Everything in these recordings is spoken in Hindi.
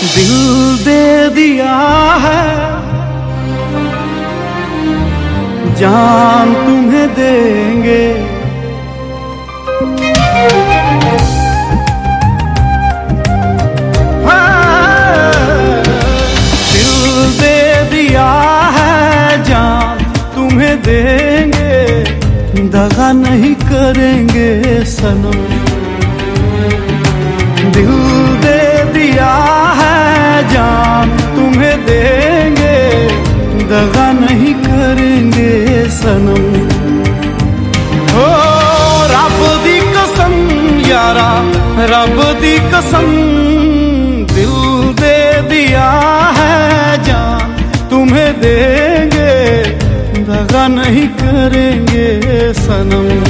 दिल दे दिया है। जान तुम्हें देंगे। दिल दे दिया है, जान तुम्हें देंगे। दगा नहीं करेंगे सनम। दिल दे दिया देंगे, दगा नहीं करेंगे सनम। हो रब दी कसम, यारा, रब दी कसम, दिल दे दिया है जान। तुम्हें देंगे, दगा नहीं करेंगे सनम।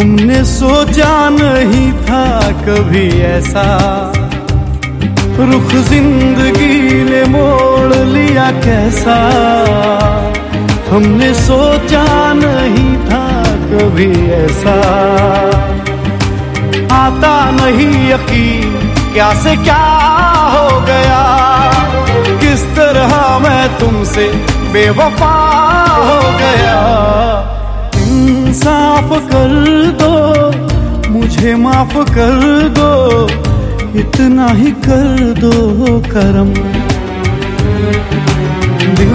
हमने सोचा नहीं था कभी ऐसा। रुख ज़िंदगी ने मोड़ लिया कैसा। हमने सोचा नहीं था कभी ऐसा। आता नहीं यकीन क्या से क्या हो गया। किस तरह मैं तुमसे बेवफा हो गया। इंसाफ कर दो, मुझे माफ़ कर दो, इतना ही कर दो करम। दिल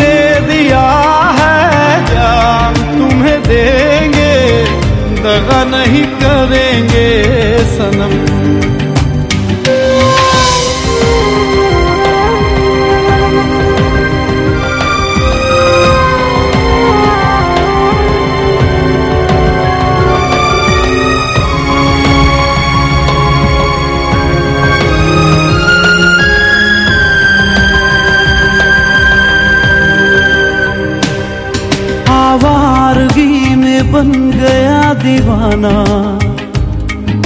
दे दिया है, जान तुम्हें देंगे, दगा नहीं करेंगे सनम। बन गया दीवाना।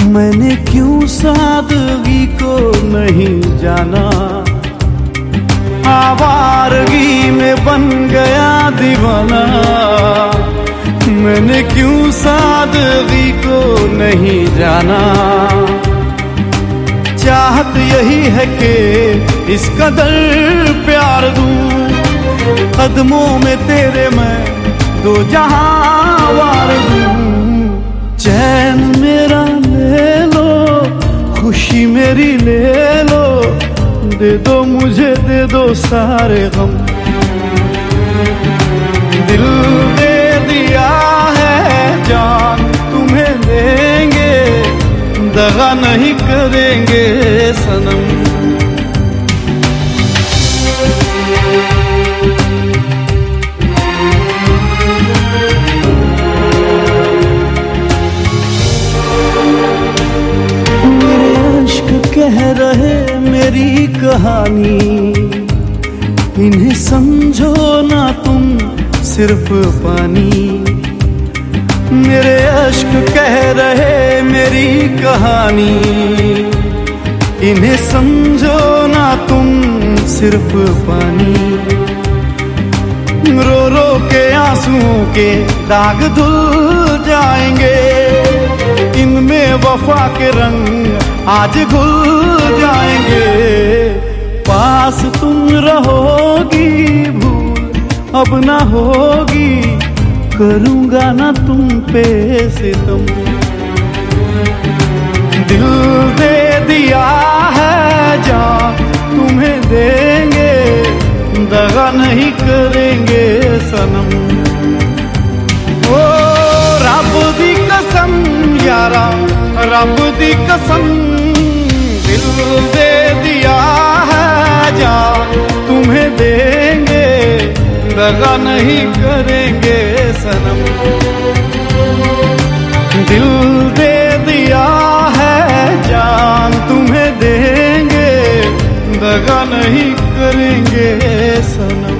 मैंने क्यों सादगी को नहीं जाना? आवारगी में बन गया दीवाना। मैंने क्यों सादगी को नहीं जाना? चाहत यही है कि इस कदर प्यार दूँ। कदमों में तेरे मैं दो जहाँ मेरी ले लो। दे दो मुझे, दे दो सारे गम। दिल दे दिया है, जान तुम्हें देंगे, दगा नहीं करेंगे सनम। मेरी कहानी। इन्हें समझो ना तुम, सिर्फ़ पानी। मेरे अश्क कह रहे मेरी कहानी। इन्हें समझो ना तुम, सिर्फ़ पानी। रो रो के आंसुओं के दाग धुल जाएँगे। इनमें वफा के रंग आज घुल जाएँगे। पास तुम रहोगी भूल, अब ना होगी। करूँगा ना तुम पे सितम। दिल दे दिया है, जा तुम्हें देंगे। दगा नहीं करेंगे सनम। ओ रब दी कसम, यारा, रब दी कसम। दगा नहीं करेंगे सनम। दिल दे दिया है, जान तुम्हें देंगे। दगा नहीं करेंगे सनम।